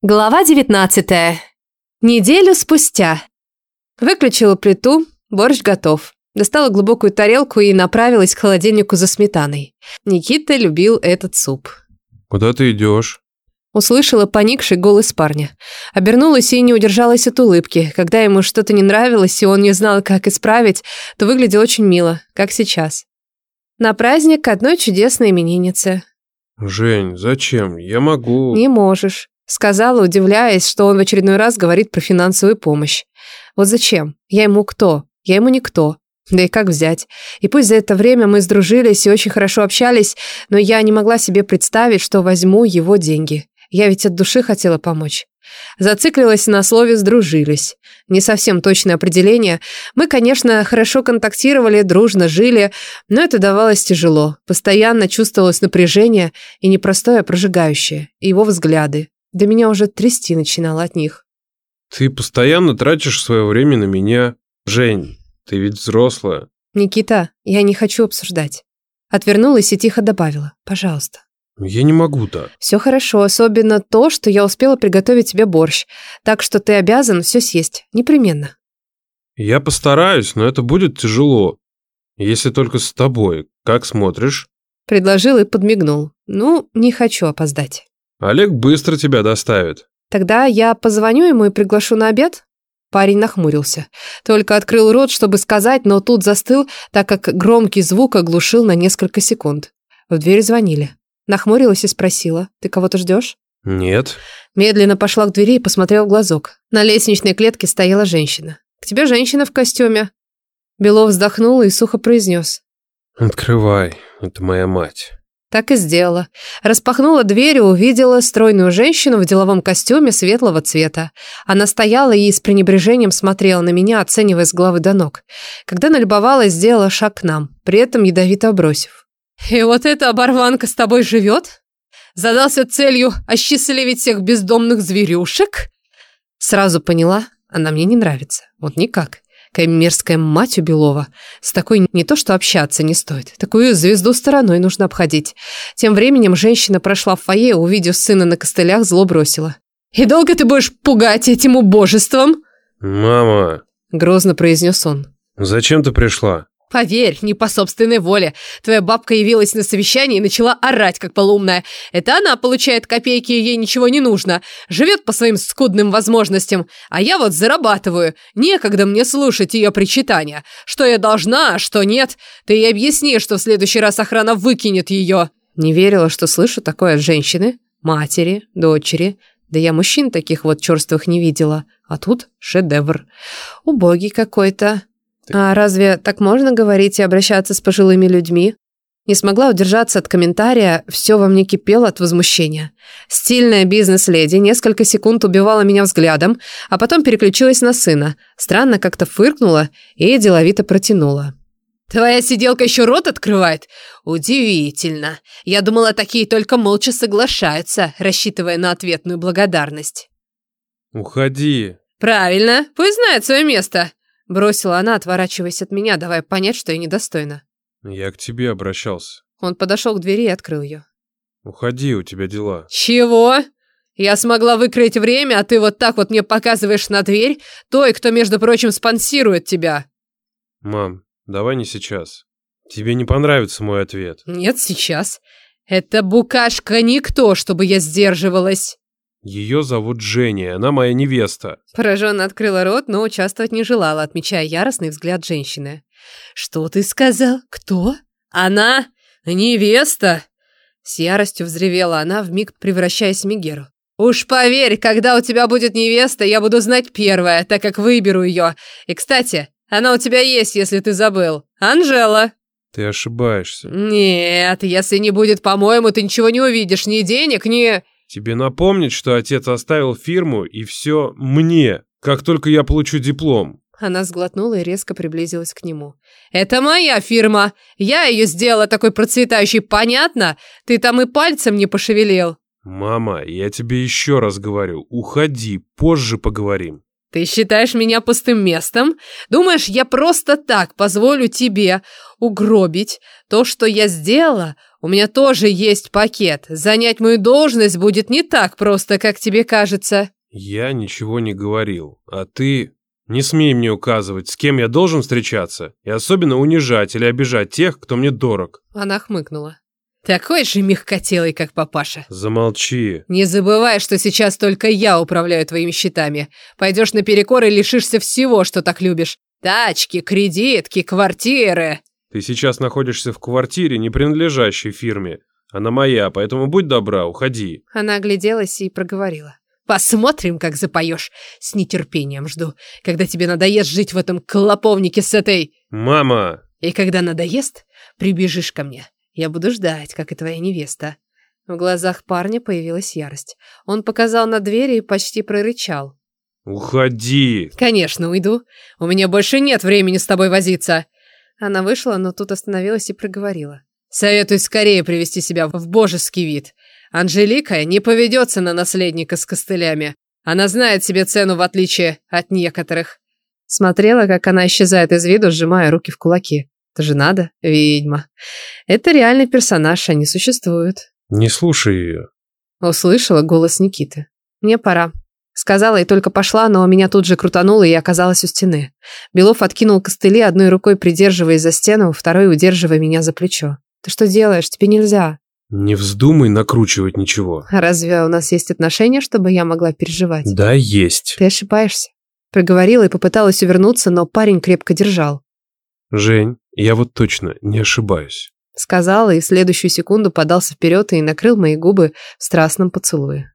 Глава 19. Неделю спустя. Выключила плиту, борщ готов. Достала глубокую тарелку и направилась к холодильнику за сметаной. Никита любил этот суп. Куда ты идешь? Услышала поникший голос парня. Обернулась и не удержалась от улыбки. Когда ему что-то не нравилось, и он не знал, как исправить, то выглядел очень мило, как сейчас. На праздник одной чудесной имениннице. Жень, зачем? Я могу... Не можешь. Сказала, удивляясь, что он в очередной раз говорит про финансовую помощь. Вот зачем? Я ему кто? Я ему никто. Да и как взять? И пусть за это время мы сдружились и очень хорошо общались, но я не могла себе представить, что возьму его деньги. Я ведь от души хотела помочь. Зациклилась на слове «сдружились». Не совсем точное определение. Мы, конечно, хорошо контактировали, дружно жили, но это давалось тяжело. Постоянно чувствовалось напряжение и непростое, прожигающее. И его взгляды. Да меня уже трясти начинало от них. Ты постоянно тратишь свое время на меня. Жень, ты ведь взрослая. Никита, я не хочу обсуждать. Отвернулась и тихо добавила. Пожалуйста. Я не могу так. Все хорошо, особенно то, что я успела приготовить тебе борщ. Так что ты обязан все съесть. Непременно. Я постараюсь, но это будет тяжело. Если только с тобой. Как смотришь? Предложил и подмигнул. Ну, не хочу опоздать. Олег быстро тебя доставит. Тогда я позвоню ему и приглашу на обед? Парень нахмурился. Только открыл рот, чтобы сказать, но тут застыл, так как громкий звук оглушил на несколько секунд. В дверь звонили. Нахмурилась и спросила. «Ты кого-то ждешь?» «Нет». Медленно пошла к двери и посмотрела в глазок. На лестничной клетке стояла женщина. «К тебе женщина в костюме». Белов вздохнул и сухо произнес. «Открывай, это моя мать». Так и сделала. Распахнула дверь и увидела стройную женщину в деловом костюме светлого цвета. Она стояла и с пренебрежением смотрела на меня, оценивая с головы до ног. Когда налюбовалась, сделала шаг к нам, при этом ядовито бросив. «И вот эта оборванка с тобой живет? Задался целью осчастливить всех бездомных зверюшек?» Сразу поняла, она мне не нравится. Вот никак. Какая мерзкая мать у Белова. С такой не то что общаться не стоит. Такую звезду стороной нужно обходить. Тем временем женщина прошла в фойе, увидев сына на костылях, зло бросила. «И долго ты будешь пугать этим убожеством?» «Мама!» Грозно произнес он. «Зачем ты пришла?» Поверь, не по собственной воле. Твоя бабка явилась на совещание и начала орать, как полумная. Это она получает копейки, и ей ничего не нужно. Живет по своим скудным возможностям. А я вот зарабатываю. Некогда мне слушать ее причитания. Что я должна, а что нет. Ты ей объясни, что в следующий раз охрана выкинет ее. Не верила, что слышу такое от женщины, матери, дочери. Да я мужчин таких вот черствых не видела. А тут шедевр. Убогий какой-то. А разве так можно говорить и обращаться с пожилыми людьми? Не смогла удержаться от комментария, все во мне кипело от возмущения. Стильная бизнес-леди несколько секунд убивала меня взглядом, а потом переключилась на сына. Странно как-то фыркнула и деловито протянула. «Твоя сиделка еще рот открывает? Удивительно. Я думала, такие только молча соглашаются, рассчитывая на ответную благодарность». «Уходи». «Правильно, пусть знает свое место. Бросила она, отворачиваясь от меня, давая понять, что я недостойна. Я к тебе обращался. Он подошел к двери и открыл ее. Уходи, у тебя дела. Чего? Я смогла выкроить время, а ты вот так вот мне показываешь на дверь той, кто, между прочим, спонсирует тебя. Мам, давай не сейчас. Тебе не понравится мой ответ. Нет, сейчас. Это букашка никто, чтобы я сдерживалась. Ее зовут Женя, она моя невеста. Пораженно открыла рот, но участвовать не желала, отмечая яростный взгляд женщины. Что ты сказал? Кто? Она? Невеста? С яростью взревела она, вмиг превращаясь в Мегеру. «Уж поверь, когда у тебя будет невеста, я буду знать первая, так как выберу ее. И, кстати, она у тебя есть, если ты забыл. Анжела!» «Ты ошибаешься». «Нет, если не будет, по-моему, ты ничего не увидишь. Ни денег, ни...» Тебе напомнить, что отец оставил фирму и все мне, как только я получу диплом. Она сглотнула и резко приблизилась к нему. «Это моя фирма. Я ее сделала такой процветающей, понятно? Ты там и пальцем не пошевелил». «Мама, я тебе еще раз говорю, уходи, позже поговорим». Ты считаешь меня пустым местом? Думаешь, я просто так позволю тебе угробить то, что я сделала? У меня тоже есть пакет. Занять мою должность будет не так просто, как тебе кажется. Я ничего не говорил, а ты... Не смей мне указывать, с кем я должен встречаться, и особенно унижать или обижать тех, кто мне дорог. Она хмыкнула. Такой же мягкотелый, как папаша. Замолчи. Не забывай, что сейчас только я управляю твоими счетами. Пойдешь наперекор и лишишься всего, что так любишь. Тачки, кредитки, квартиры. Ты сейчас находишься в квартире, не принадлежащей фирме. Она моя, поэтому будь добра, уходи. Она огляделась и проговорила. Посмотрим, как запоешь. С нетерпением жду, когда тебе надоест жить в этом клоповнике с этой... Мама! И когда надоест, прибежишь ко мне. Я буду ждать, как и твоя невеста. В глазах парня появилась ярость. Он показал на двери и почти прорычал. «Уходи!» «Конечно, уйду. У меня больше нет времени с тобой возиться!» Она вышла, но тут остановилась и проговорила. «Советую скорее привести себя в божеский вид. Анжелика не поведется на наследника с костылями. Она знает себе цену, в отличие от некоторых. Смотрела, как она исчезает из виду, сжимая руки в кулаки. Это же надо, ведьма. Это реальный персонаж, они существуют. Не слушай ее. Услышала голос Никиты. Мне пора. Сказала и только пошла, но меня тут же крутануло и оказалась у стены. Белов откинул костыли, одной рукой придерживаясь за стену, второй удерживая меня за плечо. «Ты что делаешь? Тебе нельзя». Не вздумай накручивать ничего. Разве у нас есть отношения, чтобы я могла переживать? Да, есть. Ты ошибаешься. Проговорила и попыталась увернуться, но парень крепко держал. Жень, я вот точно не ошибаюсь. Сказала и в следующую секунду подался вперед и накрыл мои губы в страстном поцелуе.